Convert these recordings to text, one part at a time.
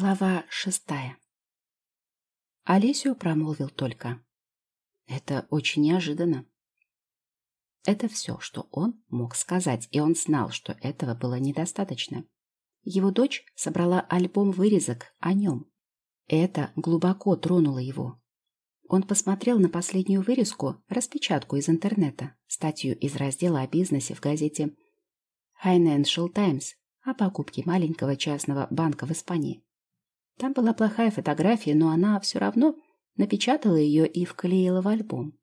Глава шестая. Олесю промолвил только. Это очень неожиданно. Это все, что он мог сказать, и он знал, что этого было недостаточно. Его дочь собрала альбом вырезок о нем. Это глубоко тронуло его. Он посмотрел на последнюю вырезку, распечатку из интернета, статью из раздела о бизнесе в газете Financial Times о покупке маленького частного банка в Испании. Там была плохая фотография, но она все равно напечатала ее и вклеила в альбом.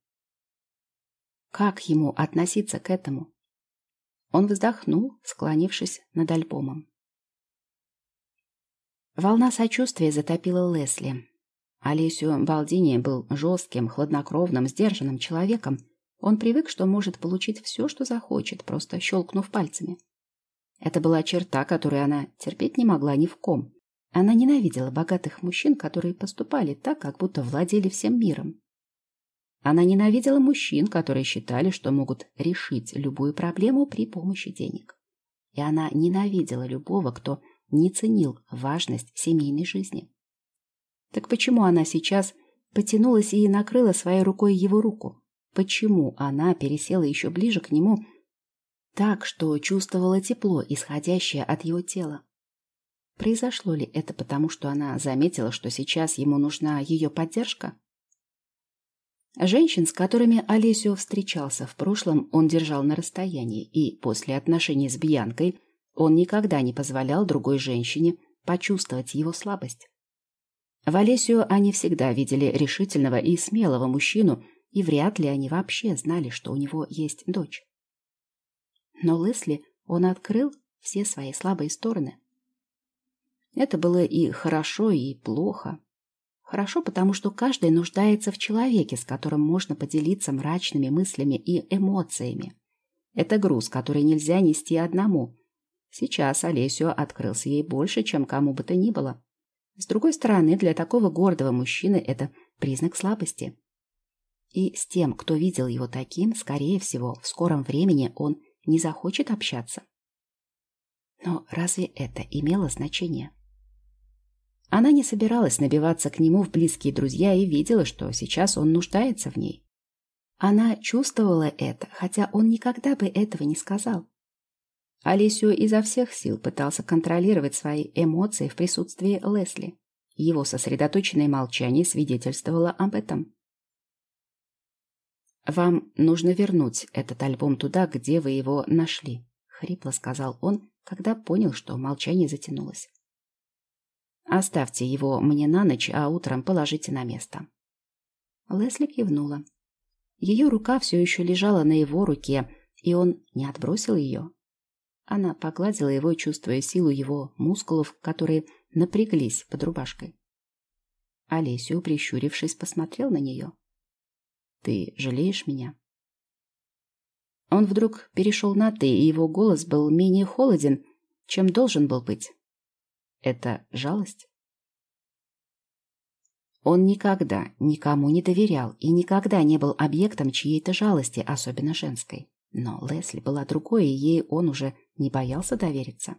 Как ему относиться к этому? Он вздохнул, склонившись над альбомом. Волна сочувствия затопила Лесли. Олесю Балдини был жестким, хладнокровным, сдержанным человеком. Он привык, что может получить все, что захочет, просто щелкнув пальцами. Это была черта, которую она терпеть не могла ни в ком. Она ненавидела богатых мужчин, которые поступали так, как будто владели всем миром. Она ненавидела мужчин, которые считали, что могут решить любую проблему при помощи денег. И она ненавидела любого, кто не ценил важность семейной жизни. Так почему она сейчас потянулась и накрыла своей рукой его руку? Почему она пересела еще ближе к нему так, что чувствовала тепло, исходящее от его тела? Произошло ли это потому, что она заметила, что сейчас ему нужна ее поддержка? Женщин, с которыми Олесио встречался в прошлом, он держал на расстоянии, и после отношений с Бьянкой он никогда не позволял другой женщине почувствовать его слабость. В Олесио они всегда видели решительного и смелого мужчину, и вряд ли они вообще знали, что у него есть дочь. Но Лесли он открыл все свои слабые стороны. Это было и хорошо, и плохо. Хорошо, потому что каждый нуждается в человеке, с которым можно поделиться мрачными мыслями и эмоциями. Это груз, который нельзя нести одному. Сейчас Олесио открылся ей больше, чем кому бы то ни было. С другой стороны, для такого гордого мужчины это признак слабости. И с тем, кто видел его таким, скорее всего, в скором времени он не захочет общаться. Но разве это имело значение? Она не собиралась набиваться к нему в близкие друзья и видела, что сейчас он нуждается в ней. Она чувствовала это, хотя он никогда бы этого не сказал. Алисио изо всех сил пытался контролировать свои эмоции в присутствии Лесли. Его сосредоточенное молчание свидетельствовало об этом. «Вам нужно вернуть этот альбом туда, где вы его нашли», — хрипло сказал он, когда понял, что молчание затянулось. Оставьте его мне на ночь, а утром положите на место. Лесли кивнула. Ее рука все еще лежала на его руке, и он не отбросил ее. Она погладила его, чувствуя силу его мускулов, которые напряглись под рубашкой. Олесю, прищурившись, посмотрел на нее. «Ты жалеешь меня?» Он вдруг перешел на «ты», и его голос был менее холоден, чем должен был быть. Это жалость? Он никогда никому не доверял и никогда не был объектом чьей-то жалости, особенно женской. Но Лесли была другой, и ей он уже не боялся довериться.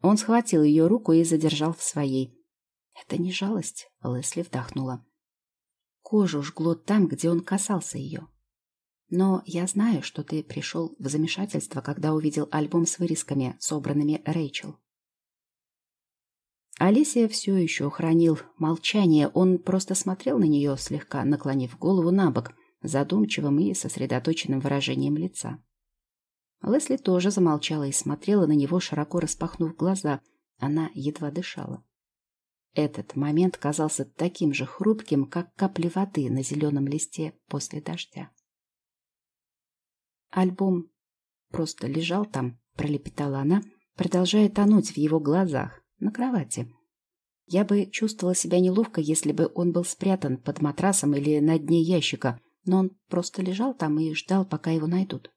Он схватил ее руку и задержал в своей. «Это не жалость», — Лесли вдохнула. Кожу жгло там, где он касался ее. «Но я знаю, что ты пришел в замешательство, когда увидел альбом с вырезками, собранными Рэйчел. Алисия все еще хранил молчание, он просто смотрел на нее, слегка наклонив голову на бок, задумчивым и сосредоточенным выражением лица. Лесли тоже замолчала и смотрела на него, широко распахнув глаза. Она едва дышала. Этот момент казался таким же хрупким, как капли воды на зеленом листе после дождя. Альбом просто лежал там, пролепетала она, продолжая тонуть в его глазах на кровати. Я бы чувствовала себя неловко, если бы он был спрятан под матрасом или на дне ящика, но он просто лежал там и ждал, пока его найдут.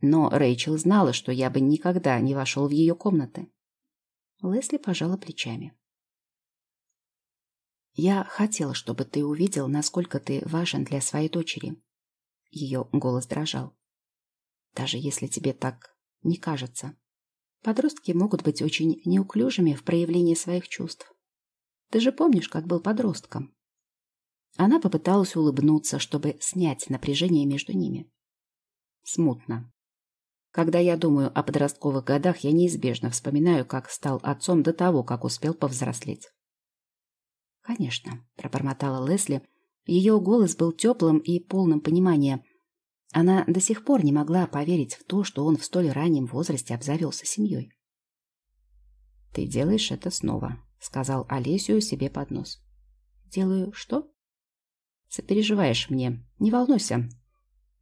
Но Рэйчел знала, что я бы никогда не вошел в ее комнаты. Лесли пожала плечами. «Я хотела, чтобы ты увидел, насколько ты важен для своей дочери». Ее голос дрожал. «Даже если тебе так не кажется. Подростки могут быть очень неуклюжими в проявлении своих чувств. Ты же помнишь, как был подростком? Она попыталась улыбнуться, чтобы снять напряжение между ними. Смутно. Когда я думаю о подростковых годах, я неизбежно вспоминаю, как стал отцом до того, как успел повзрослеть. «Конечно», — пробормотала Лесли. Ее голос был теплым и полным понимания. Она до сих пор не могла поверить в то, что он в столь раннем возрасте обзавелся семьей. «Ты делаешь это снова», — сказал Олесю себе под нос. «Делаю что?» «Сопереживаешь мне. Не волнуйся.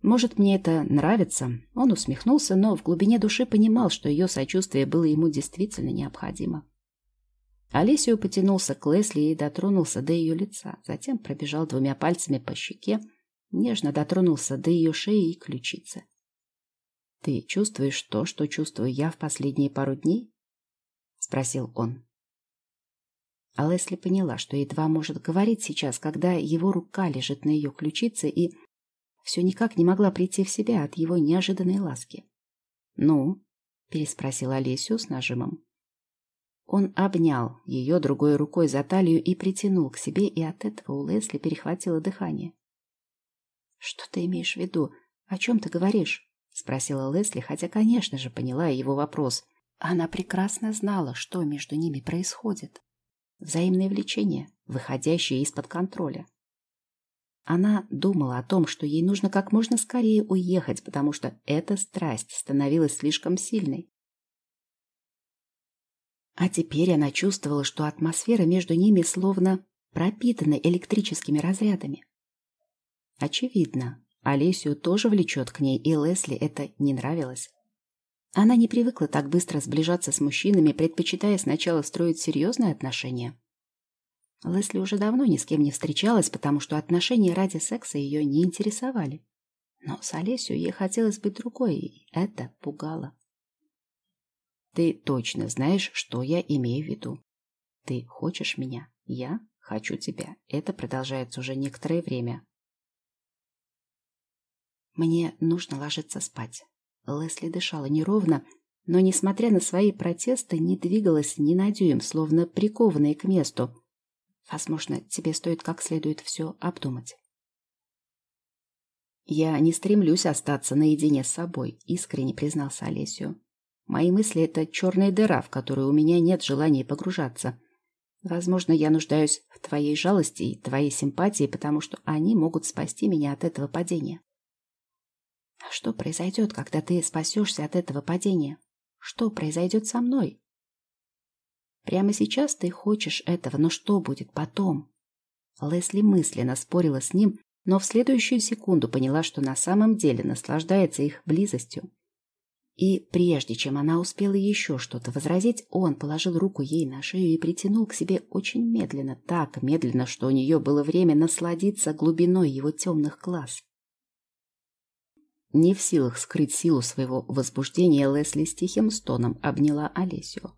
Может, мне это нравится?» Он усмехнулся, но в глубине души понимал, что ее сочувствие было ему действительно необходимо. Олесио потянулся к Лесли и дотронулся до ее лица, затем пробежал двумя пальцами по щеке, нежно дотронулся до ее шеи и ключицы. «Ты чувствуешь то, что чувствую я в последние пару дней?» — спросил он. А Лесли поняла, что едва может говорить сейчас, когда его рука лежит на ее ключице, и все никак не могла прийти в себя от его неожиданной ласки. «Ну?» — переспросил Олесю с нажимом. Он обнял ее другой рукой за талию и притянул к себе, и от этого у Лесли перехватило дыхание. «Что ты имеешь в виду? О чем ты говоришь?» — спросила Лесли, хотя, конечно же, поняла его вопрос. Она прекрасно знала, что между ними происходит. Взаимное влечение, выходящее из-под контроля. Она думала о том, что ей нужно как можно скорее уехать, потому что эта страсть становилась слишком сильной. А теперь она чувствовала, что атмосфера между ними словно пропитана электрическими разрядами. Очевидно, Олесю тоже влечет к ней, и Лесли это не нравилось. Она не привыкла так быстро сближаться с мужчинами, предпочитая сначала строить серьезные отношения. Лесли уже давно ни с кем не встречалась, потому что отношения ради секса ее не интересовали. Но с Олесю ей хотелось быть другой, и это пугало. Ты точно знаешь, что я имею в виду. Ты хочешь меня, я хочу тебя. Это продолжается уже некоторое время. Мне нужно ложиться спать. Лесли дышала неровно, но, несмотря на свои протесты, не двигалась ни на дюйм, словно прикованная к месту. Возможно, тебе стоит как следует все обдумать. «Я не стремлюсь остаться наедине с собой», — искренне признался Олесю. Мои мысли — это черная дыра, в которую у меня нет желания погружаться. Возможно, я нуждаюсь в твоей жалости и твоей симпатии, потому что они могут спасти меня от этого падения. Что произойдет, когда ты спасешься от этого падения? Что произойдет со мной? Прямо сейчас ты хочешь этого, но что будет потом? Лесли мысленно спорила с ним, но в следующую секунду поняла, что на самом деле наслаждается их близостью. И прежде чем она успела еще что-то возразить, он положил руку ей на шею и притянул к себе очень медленно, так медленно, что у нее было время насладиться глубиной его темных глаз. Не в силах скрыть силу своего возбуждения, Лесли с тихим стоном обняла Олесю.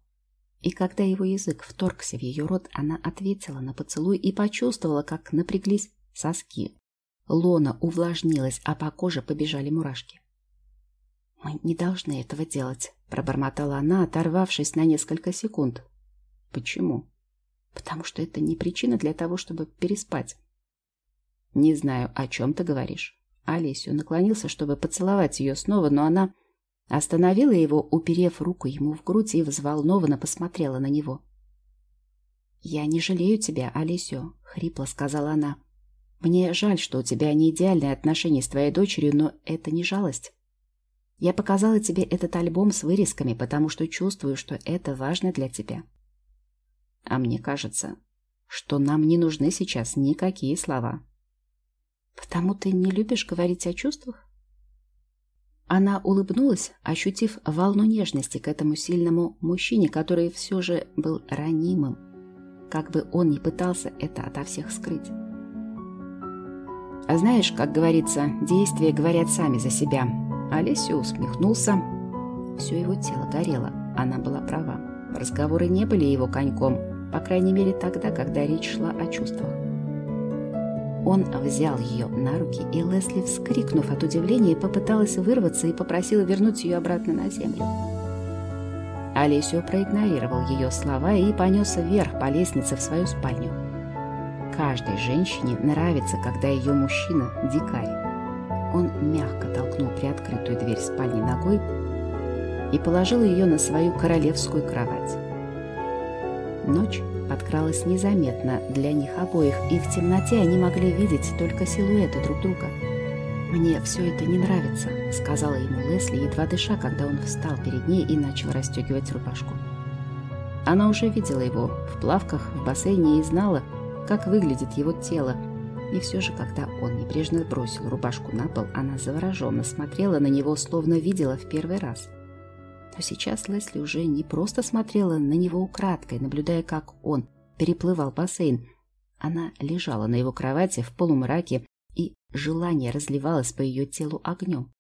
И когда его язык вторгся в ее рот, она ответила на поцелуй и почувствовала, как напряглись соски. Лона увлажнилась, а по коже побежали мурашки. «Мы не должны этого делать», — пробормотала она, оторвавшись на несколько секунд. «Почему?» «Потому что это не причина для того, чтобы переспать». «Не знаю, о чем ты говоришь». Олесю наклонился, чтобы поцеловать ее снова, но она остановила его, уперев руку ему в грудь и взволнованно посмотрела на него. «Я не жалею тебя, Олесю», — хрипло сказала она. «Мне жаль, что у тебя не идеальные отношения с твоей дочерью, но это не жалость. Я показала тебе этот альбом с вырезками, потому что чувствую, что это важно для тебя. А мне кажется, что нам не нужны сейчас никакие слова. Потому ты не любишь говорить о чувствах? Она улыбнулась, ощутив волну нежности к этому сильному мужчине, который все же был ранимым, как бы он ни пытался это ото всех скрыть. А знаешь, как говорится, действия говорят сами за себя. Олеся усмехнулся. Все его тело горело. Она была права. Разговоры не были его коньком, по крайней мере тогда, когда речь шла о чувствах. Он взял ее на руки, и Лесли, вскрикнув от удивления, попыталась вырваться и попросила вернуть ее обратно на землю. Олесио проигнорировал ее слова и понесся вверх по лестнице в свою спальню. Каждой женщине нравится, когда ее мужчина – дикарь. Он мягко толкнул приоткрытую дверь спальни ногой и положил ее на свою королевскую кровать. Ночь подкралась незаметно для них обоих, и в темноте они могли видеть только силуэты друг друга. «Мне все это не нравится», — сказала ему Лесли, едва дыша, когда он встал перед ней и начал расстегивать рубашку. Она уже видела его в плавках в бассейне и знала, как выглядит его тело, и все же, когда он небрежно бросил рубашку на пол, она завороженно смотрела на него, словно видела в первый раз. Но сейчас Лесли уже не просто смотрела на него украдкой, наблюдая, как он переплывал бассейн. Она лежала на его кровати в полумраке, и желание разливалось по ее телу огнем.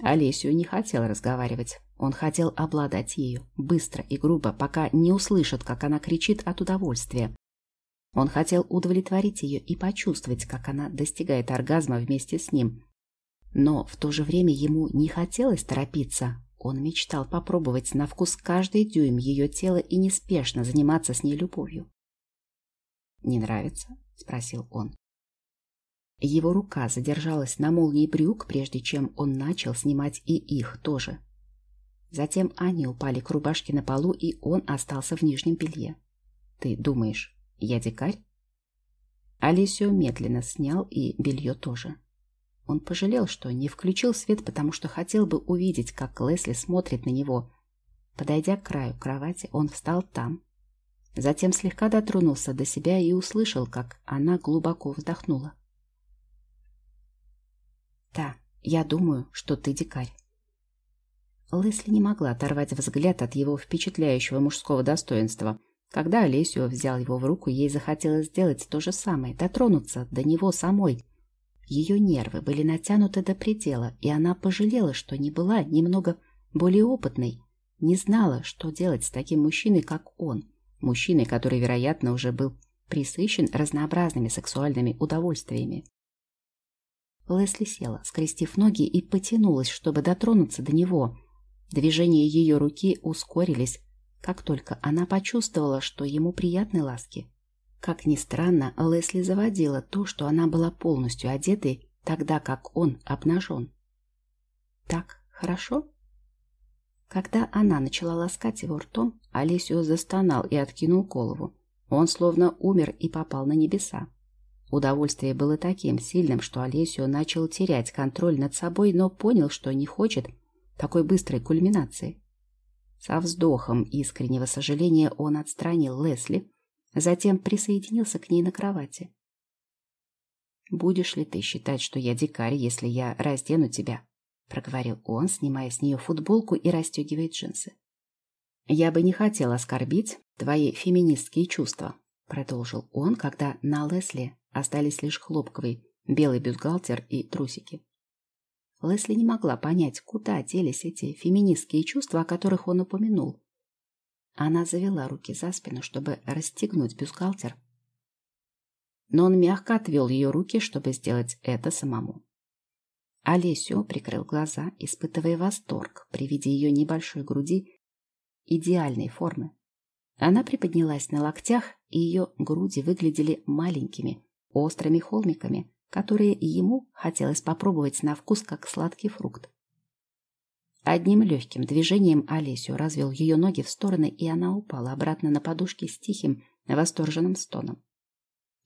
Олесию не хотел разговаривать. Он хотел обладать ею, быстро и грубо, пока не услышит, как она кричит от удовольствия. Он хотел удовлетворить ее и почувствовать, как она достигает оргазма вместе с ним, но в то же время ему не хотелось торопиться. Он мечтал попробовать на вкус каждый дюйм ее тела и неспешно заниматься с ней любовью. «Не нравится?» — спросил он. Его рука задержалась на молнии брюк, прежде чем он начал снимать и их тоже. Затем они упали к рубашке на полу, и он остался в нижнем белье. «Ты думаешь, я дикарь?» Алисио медленно снял и белье тоже. Он пожалел, что не включил свет, потому что хотел бы увидеть, как Лесли смотрит на него. Подойдя к краю кровати, он встал там. Затем слегка дотронулся до себя и услышал, как она глубоко вздохнула. «Да, я думаю, что ты дикарь». Лесли не могла оторвать взгляд от его впечатляющего мужского достоинства. Когда Олесио взял его в руку, ей захотелось сделать то же самое, дотронуться до него самой – ее нервы были натянуты до предела, и она пожалела, что не была немного более опытной, не знала, что делать с таким мужчиной, как он, мужчиной, который, вероятно, уже был присыщен разнообразными сексуальными удовольствиями. Лесли села, скрестив ноги, и потянулась, чтобы дотронуться до него. Движения ее руки ускорились, как только она почувствовала, что ему приятны ласки. Как ни странно, Лесли заводила то, что она была полностью одетой, тогда как он обнажен. Так хорошо? Когда она начала ласкать его ртом, Олесио застонал и откинул голову. Он словно умер и попал на небеса. Удовольствие было таким сильным, что Олесио начал терять контроль над собой, но понял, что не хочет такой быстрой кульминации. Со вздохом искреннего сожаления он отстранил Лесли, Затем присоединился к ней на кровати. «Будешь ли ты считать, что я дикарь, если я раздену тебя?» — проговорил он, снимая с нее футболку и расстегивая джинсы. «Я бы не хотел оскорбить твои феминистские чувства», — продолжил он, когда на Лесли остались лишь хлопковый белый бюстгальтер и трусики. Лесли не могла понять, куда делись эти феминистские чувства, о которых он упомянул. Она завела руки за спину, чтобы расстегнуть бюстгальтер. Но он мягко отвел ее руки, чтобы сделать это самому. Олесио прикрыл глаза, испытывая восторг при виде ее небольшой груди идеальной формы. Она приподнялась на локтях, и ее груди выглядели маленькими, острыми холмиками, которые ему хотелось попробовать на вкус, как сладкий фрукт. Одним легким движением Олесю развел ее ноги в стороны, и она упала обратно на подушки с тихим, восторженным стоном.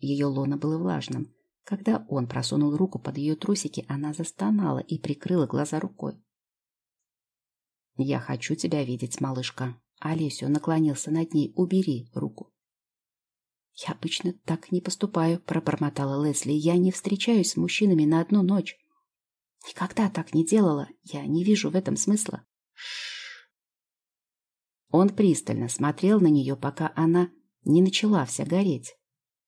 Ее лоно было влажным. Когда он просунул руку под ее трусики, она застонала и прикрыла глаза рукой. «Я хочу тебя видеть, малышка». Олесю наклонился над ней. «Убери руку». «Я обычно так не поступаю», — пробормотала Лесли. «Я не встречаюсь с мужчинами на одну ночь». Никогда так не делала. Я не вижу в этом смысла. Шш. Он пристально смотрел на нее, пока она не начала вся гореть.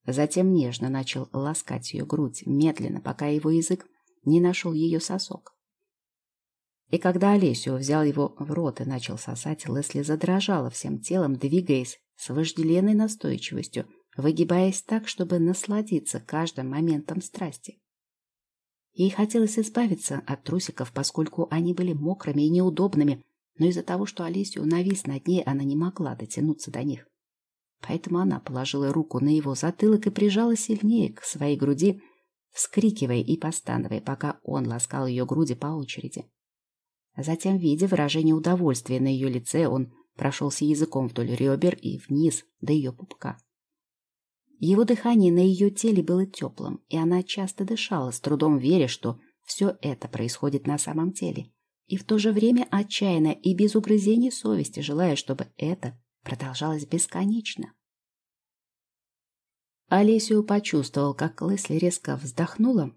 Затем нежно начал ласкать ее грудь, медленно, пока его язык не нашел ее сосок. И когда Олесио взял его в рот и начал сосать, Лесли задрожала всем телом, двигаясь с вожделенной настойчивостью, выгибаясь так, чтобы насладиться каждым моментом страсти. Ей хотелось избавиться от трусиков, поскольку они были мокрыми и неудобными, но из-за того, что Олесю навис над ней, она не могла дотянуться до них. Поэтому она положила руку на его затылок и прижала сильнее к своей груди, вскрикивая и постановая, пока он ласкал ее груди по очереди. Затем, видя выражение удовольствия на ее лице, он прошелся языком вдоль ребер и вниз до ее пупка. Его дыхание на ее теле было теплым, и она часто дышала, с трудом веря, что все это происходит на самом деле, и в то же время отчаянно и без угрызений совести, желая, чтобы это продолжалось бесконечно. Олесио почувствовал, как Лесли резко вздохнула,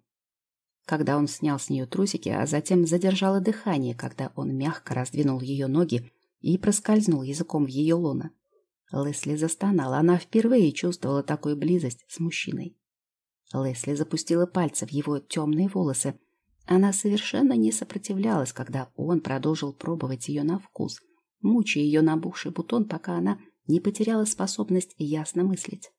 когда он снял с нее трусики, а затем задержала дыхание, когда он мягко раздвинул ее ноги и проскользнул языком в ее лоно. Лесли застонала. Она впервые чувствовала такую близость с мужчиной. Лесли запустила пальцы в его темные волосы. Она совершенно не сопротивлялась, когда он продолжил пробовать ее на вкус, мучая ее набухший бутон, пока она не потеряла способность ясно мыслить.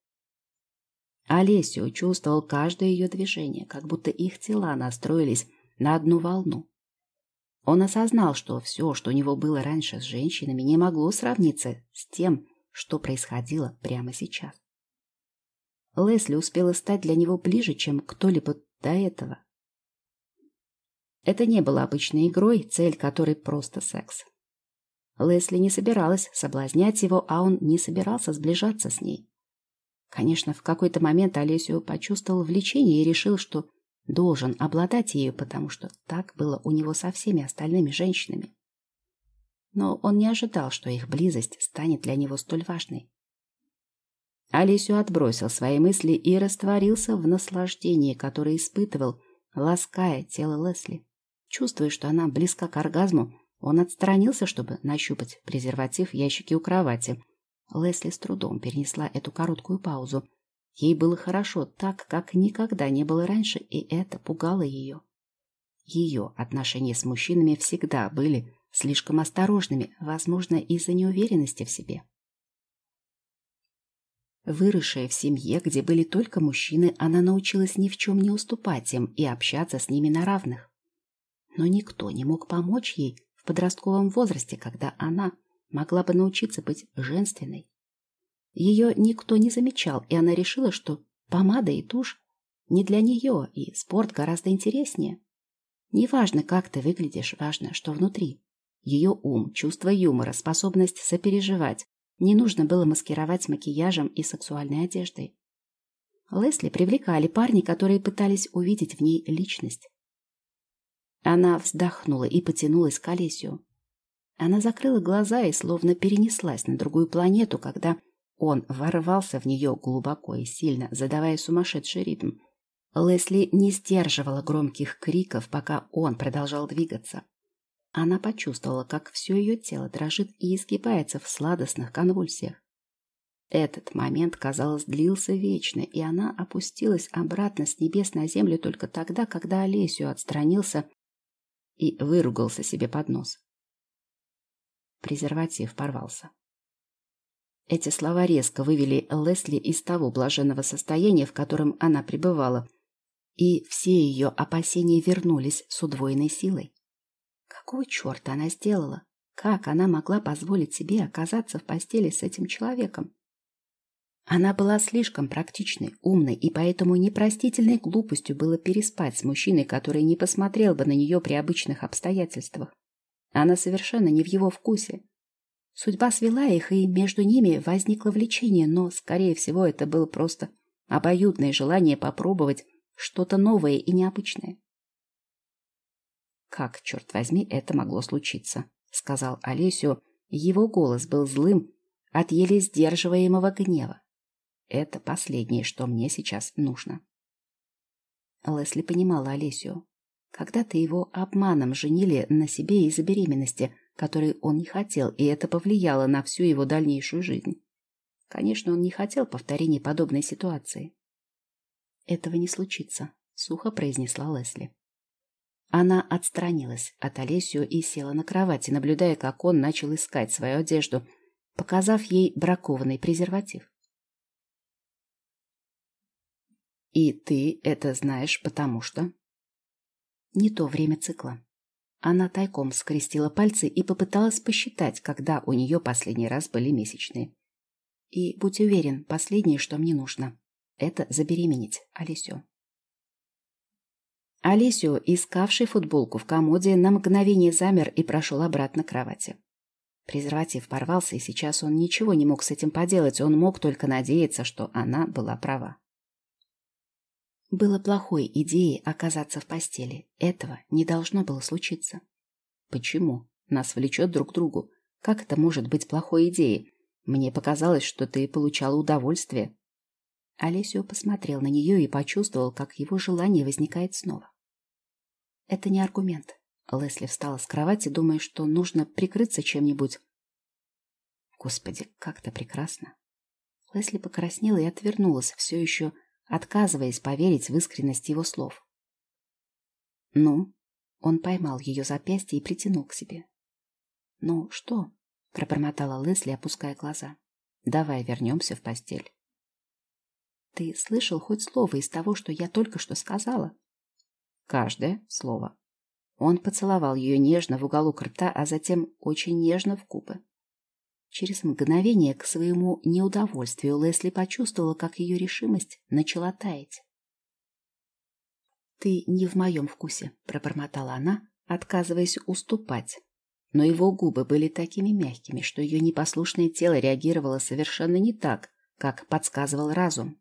Олесио чувствовал каждое ее движение, как будто их тела настроились на одну волну. Он осознал, что все, что у него было раньше с женщинами, не могло сравниться с тем, что происходило прямо сейчас. Лесли успела стать для него ближе, чем кто-либо до этого. Это не было обычной игрой, цель которой просто секс. Лесли не собиралась соблазнять его, а он не собирался сближаться с ней. Конечно, в какой-то момент Олесио почувствовал влечение и решил, что должен обладать ею, потому что так было у него со всеми остальными женщинами но он не ожидал, что их близость станет для него столь важной. Алисю отбросил свои мысли и растворился в наслаждении, которое испытывал, лаская тело Лесли. Чувствуя, что она близка к оргазму, он отстранился, чтобы нащупать презерватив в ящике у кровати. Лесли с трудом перенесла эту короткую паузу. Ей было хорошо так, как никогда не было раньше, и это пугало ее. Ее отношения с мужчинами всегда были слишком осторожными, возможно, из-за неуверенности в себе. Выросшая в семье, где были только мужчины, она научилась ни в чем не уступать им и общаться с ними на равных. Но никто не мог помочь ей в подростковом возрасте, когда она могла бы научиться быть женственной. Ее никто не замечал, и она решила, что помада и тушь не для нее, и спорт гораздо интереснее. Не важно, как ты выглядишь, важно, что внутри. Ее ум, чувство юмора, способность сопереживать не нужно было маскировать макияжем и сексуальной одеждой. Лесли привлекали парни, которые пытались увидеть в ней личность. Она вздохнула и потянулась к Олесю. Она закрыла глаза и словно перенеслась на другую планету, когда он ворвался в нее глубоко и сильно, задавая сумасшедший ритм. Лесли не сдерживала громких криков, пока он продолжал двигаться. Она почувствовала, как все ее тело дрожит и изгибается в сладостных конвульсиях. Этот момент, казалось, длился вечно, и она опустилась обратно с небес на землю только тогда, когда Олесю отстранился и выругался себе под нос. Презерватив порвался. Эти слова резко вывели Лесли из того блаженного состояния, в котором она пребывала, и все ее опасения вернулись с удвоенной силой. Какого черта она сделала? Как она могла позволить себе оказаться в постели с этим человеком? Она была слишком практичной, умной, и поэтому непростительной глупостью было переспать с мужчиной, который не посмотрел бы на нее при обычных обстоятельствах. Она совершенно не в его вкусе. Судьба свела их, и между ними возникло влечение, но, скорее всего, это было просто обоюдное желание попробовать что-то новое и необычное. Как, черт возьми, это могло случиться? Сказал Олесю. Его голос был злым от еле сдерживаемого гнева. Это последнее, что мне сейчас нужно. Лесли понимала Олесю. Когда-то его обманом женили на себе из-за беременности, которой он не хотел, и это повлияло на всю его дальнейшую жизнь. Конечно, он не хотел повторения подобной ситуации. «Этого не случится», — сухо произнесла Лесли. Она отстранилась от Олесю и села на кровати, наблюдая, как он начал искать свою одежду, показав ей бракованный презерватив. «И ты это знаешь, потому что...» «Не то время цикла». Она тайком скрестила пальцы и попыталась посчитать, когда у нее последний раз были месячные. И будь уверен, последнее, что мне нужно, это забеременеть Олесю. Олесю, искавший футболку в комоде, на мгновение замер и прошел обратно к кровати. Презерватив порвался, и сейчас он ничего не мог с этим поделать, он мог только надеяться, что она была права. Было плохой идеей оказаться в постели. Этого не должно было случиться. Почему? Нас влечет друг к другу. Как это может быть плохой идеей? Мне показалось, что ты получала удовольствие. Олесио посмотрел на нее и почувствовал, как его желание возникает снова. Это не аргумент. Лесли встала с кровати, думая, что нужно прикрыться чем-нибудь. Господи, как то прекрасно. Лесли покраснела и отвернулась, все еще отказываясь поверить в искренность его слов. «Ну?» Он поймал ее запястье и притянул к себе. «Ну, что?» — пробормотала Лесли, опуская глаза. «Давай вернемся в постель». «Ты слышал хоть слово из того, что я только что сказала?» «Каждое слово». Он поцеловал ее нежно в уголок рта, а затем очень нежно в губы. Через мгновение к своему неудовольствию Лесли почувствовала, как ее решимость начала таять. «Ты не в моем вкусе», — пробормотала она, отказываясь уступать. Но его губы были такими мягкими, что ее непослушное тело реагировало совершенно не так, как подсказывал разум.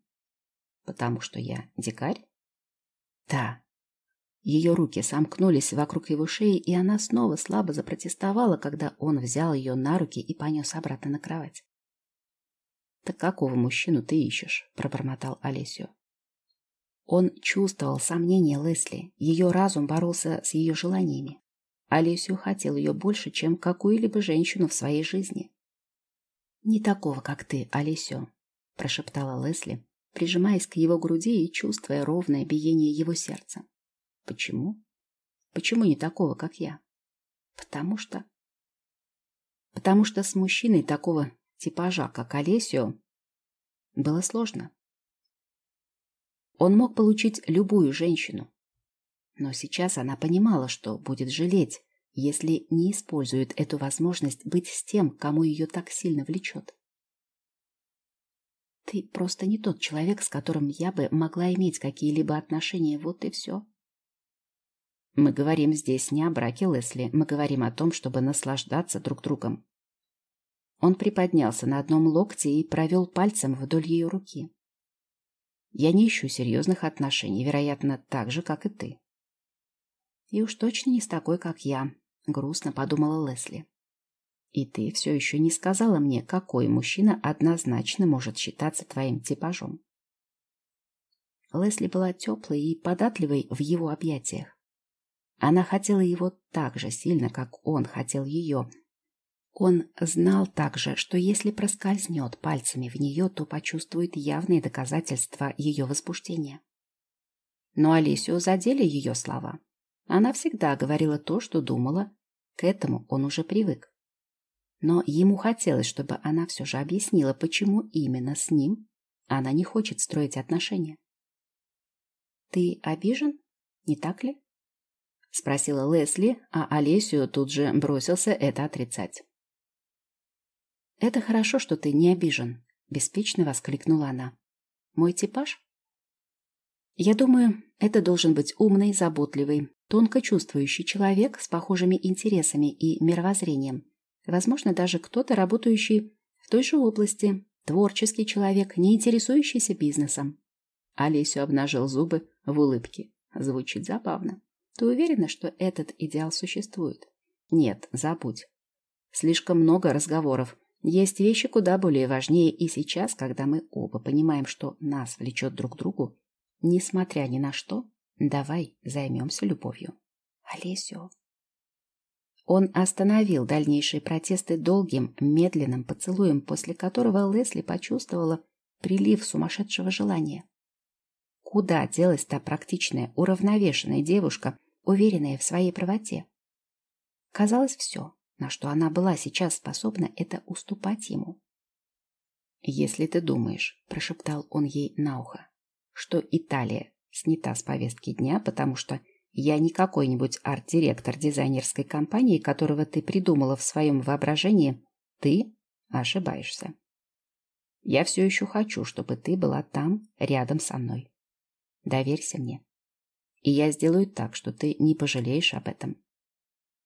«Потому что я дикарь?» «Да, ее руки сомкнулись вокруг его шеи, и она снова слабо запротестовала, когда он взял ее на руки и понес обратно на кровать. «Так какого мужчину ты ищешь?» – пробормотал Олесио. Он чувствовал сомнения Лесли, ее разум боролся с ее желаниями. Олесио хотел ее больше, чем какую-либо женщину в своей жизни. «Не такого, как ты, Олесио», – прошептала Лесли, прижимаясь к его груди и чувствуя ровное биение его сердца. Почему? Почему не такого, как я? Потому что... Потому что с мужчиной такого типажа, как Олесио, было сложно. Он мог получить любую женщину. Но сейчас она понимала, что будет жалеть, если не использует эту возможность быть с тем, кому ее так сильно влечет. Ты просто не тот человек, с которым я бы могла иметь какие-либо отношения, вот и все. Мы говорим здесь не о браке Лесли, мы говорим о том, чтобы наслаждаться друг другом. Он приподнялся на одном локте и провел пальцем вдоль ее руки. Я не ищу серьезных отношений, вероятно, так же, как и ты. И уж точно не с такой, как я, грустно подумала Лесли. И ты все еще не сказала мне, какой мужчина однозначно может считаться твоим типажом. Лесли была теплой и податливой в его объятиях. Она хотела его так же сильно, как он хотел ее. Он знал также, что если проскользнет пальцами в нее, то почувствует явные доказательства ее возбуждения. Но Алисию задели ее слова. Она всегда говорила то, что думала. К этому он уже привык. Но ему хотелось, чтобы она все же объяснила, почему именно с ним она не хочет строить отношения. «Ты обижен, не так ли?» — спросила Лесли, а Олесию тут же бросился это отрицать. «Это хорошо, что ты не обижен», — беспечно воскликнула она. «Мой типаж?» «Я думаю, это должен быть умный, заботливый, тонко чувствующий человек с похожими интересами и мировоззрением. Возможно, даже кто-то, работающий в той же области, творческий человек, не интересующийся бизнесом». Олесю обнажил зубы в улыбке. Звучит забавно. Ты уверена, что этот идеал существует? Нет, забудь. Слишком много разговоров. Есть вещи куда более важнее, и сейчас, когда мы оба понимаем, что нас влечет друг к другу, несмотря ни на что, давай займемся любовью. Олесю. Он остановил дальнейшие протесты долгим, медленным поцелуем, после которого Лесли почувствовала прилив сумасшедшего желания. Куда делась та практичная, уравновешенная девушка, уверенная в своей правоте. Казалось, все, на что она была сейчас способна, это уступать ему. «Если ты думаешь», – прошептал он ей на ухо, – «что Италия снята с повестки дня, потому что я не какой-нибудь арт-директор дизайнерской компании, которого ты придумала в своем воображении, ты ошибаешься. Я все еще хочу, чтобы ты была там, рядом со мной. Доверься мне. И я сделаю так, что ты не пожалеешь об этом.